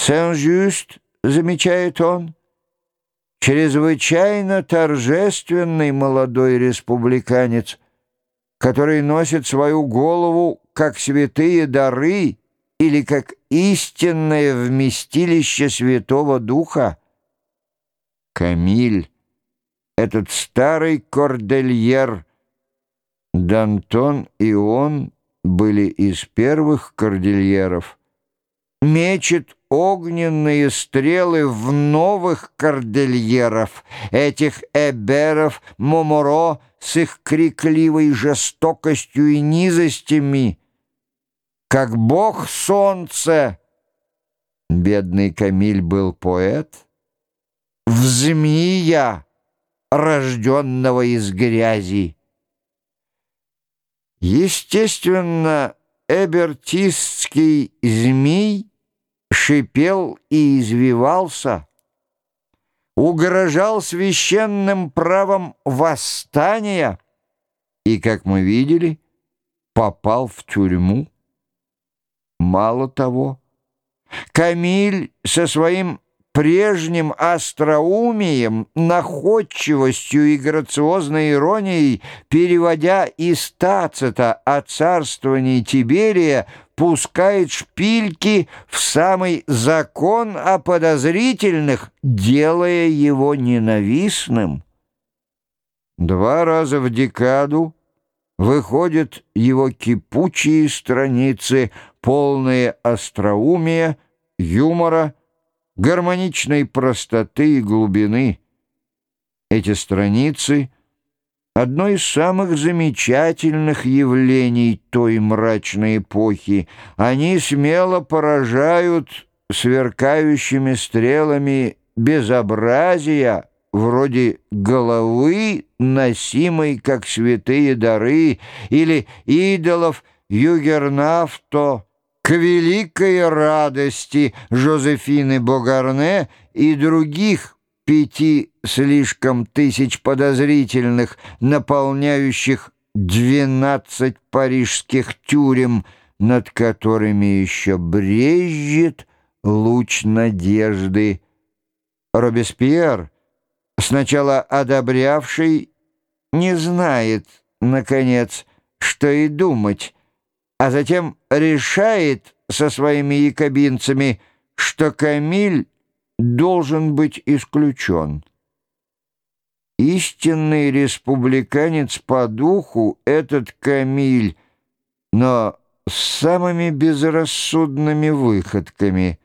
Сен-Жюст, замечает он, чрезвычайно торжественный молодой республиканец, который носит свою голову как святые дары или как истинное вместилище Святого Духа. Камиль, этот старый кордельер, Дантон и он были из первых кордильеров, мечет огненные стрелы в новых кордильеров, этих эберов Моморо с их крикливой жестокостью и низостями, как бог солнца. Бедный Камиль был поэт, в змея, рожденного из грязи. Естественно, эбертистский змей шипел и извивался, угрожал священным правом восстания и, как мы видели, попал в тюрьму. Мало того, Камиль со своим прежним остроумием, находчивостью и грациозной иронией, переводя из Тацита о царствовании Тиберия, пускает шпильки в самый закон о подозрительных, делая его ненавистным. Два раза в декаду выходят его кипучие страницы, полные остроумия, юмора, гармоничной простоты и глубины. Эти страницы — одно из самых замечательных явлений той мрачной эпохи. Они смело поражают сверкающими стрелами безобразия, вроде головы, носимой как святые дары, или идолов Югернафто, к великой радости Жозефины Богарне и других пяти слишком тысяч подозрительных, наполняющих двенадцать парижских тюрем, над которыми еще брежет луч надежды. Робеспьер, сначала одобрявший, не знает, наконец, что и думать, а затем решает со своими якобинцами, что Камиль должен быть исключен. Истинный республиканец по духу этот Камиль, но с самыми безрассудными выходками.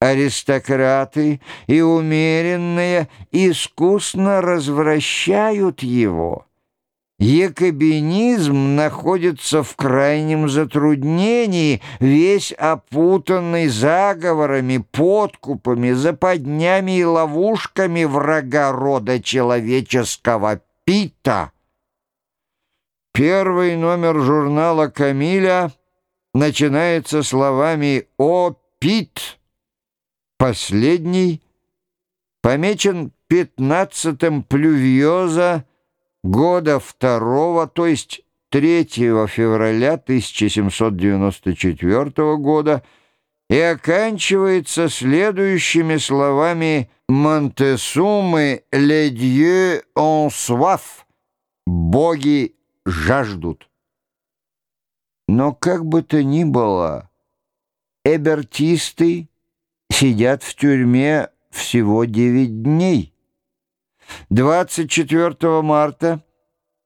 Аристократы и умеренные искусно развращают его. Якобинизм находится в крайнем затруднении, весь опутанный заговорами, подкупами, западнями и ловушками врага рода человеческого Пита. Первый номер журнала «Камиля» начинается словами «О, Пит!». Последний помечен пятнадцатым плювьоза года второго, то есть 3 февраля 1794 года и оканчивается следующими словами «Монтесумы ле dieux en soif» «Боги жаждут». Но как бы то ни было, эбертисты сидят в тюрьме всего девять дней. 24 марта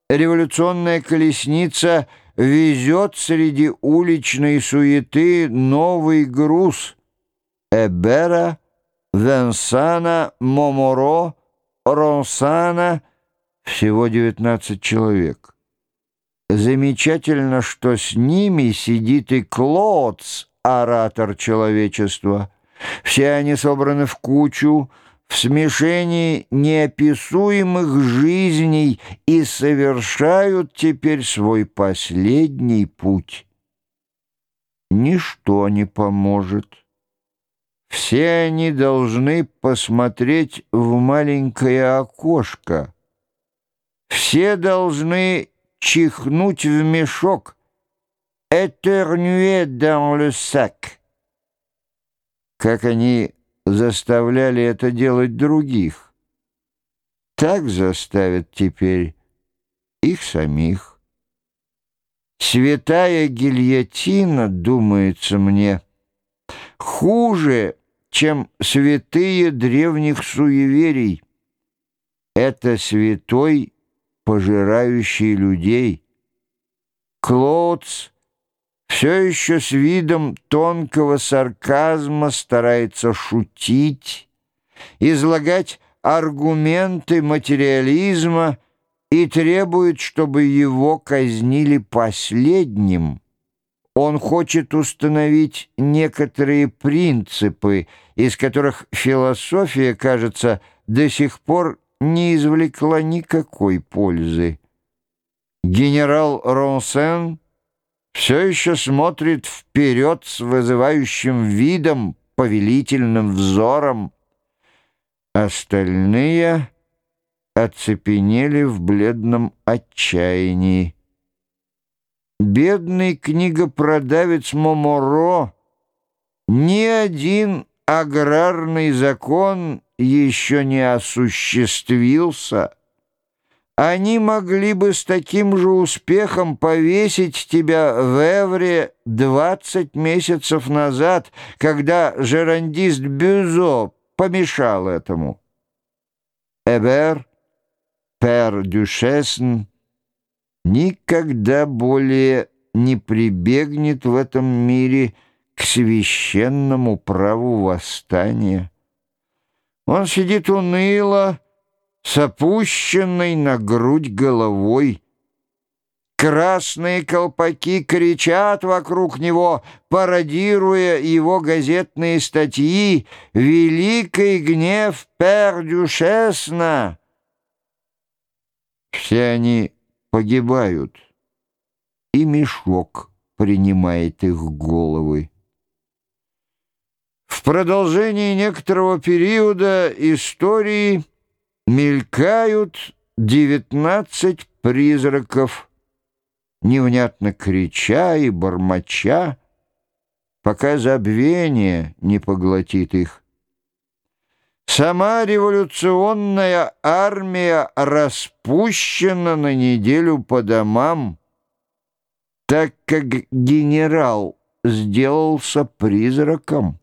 революционная колесница везет среди уличной суеты новый груз Эбера, Венсана, Моморо, Ронсана, всего 19 человек. Замечательно, что с ними сидит и Клодс, оратор человечества. Все они собраны в кучу, в смешении неописуемых жизней и совершают теперь свой последний путь. Ничто не поможет. Все они должны посмотреть в маленькое окошко. Все должны чихнуть в мешок. «Éternuer dans le sac». как они заставляли это делать других. Так заставят теперь их самих. Святая гильотина, думается мне, хуже, чем святые древних суеверий. Это святой, пожирающий людей. Клоудс все еще с видом тонкого сарказма старается шутить, излагать аргументы материализма и требует, чтобы его казнили последним. Он хочет установить некоторые принципы, из которых философия, кажется, до сих пор не извлекла никакой пользы. Генерал Ронсен все еще смотрит вперед с вызывающим видом, повелительным взором. Остальные оцепенели в бледном отчаянии. Бедный книгопродавец Моморо, ни один аграрный закон еще не осуществился — они могли бы с таким же успехом повесить тебя в Эвре двадцать месяцев назад, когда жерандист Бюзо помешал этому. Эбер, пер Дюшесн, никогда более не прибегнет в этом мире к священному праву восстания. Он сидит уныло, с опущенной на грудь головой. Красные колпаки кричат вокруг него, пародируя его газетные статьи «Великий гнев Пердюшесна». Все они погибают, и мешок принимает их головы. В продолжении некоторого периода истории Мелькают девятнадцать призраков, невнятно крича и бормоча, пока забвение не поглотит их. Сама революционная армия распущена на неделю по домам, так как генерал сделался призраком.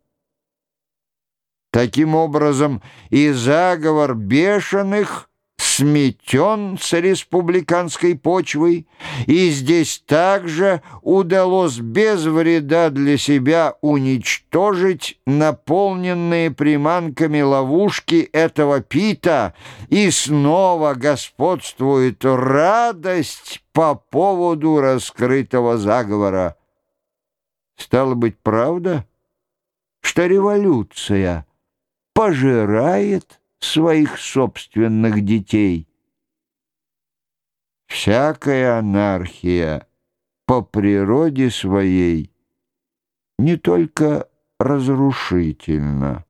Таким образом, и заговор бешеных сметен с республиканской почвой, и здесь также удалось без вреда для себя уничтожить наполненные приманками ловушки этого пита, и снова господствует радость по поводу раскрытого заговора. Стало быть, правда, что революция — пожирает своих собственных детей. Всякая анархия по природе своей не только разрушительна,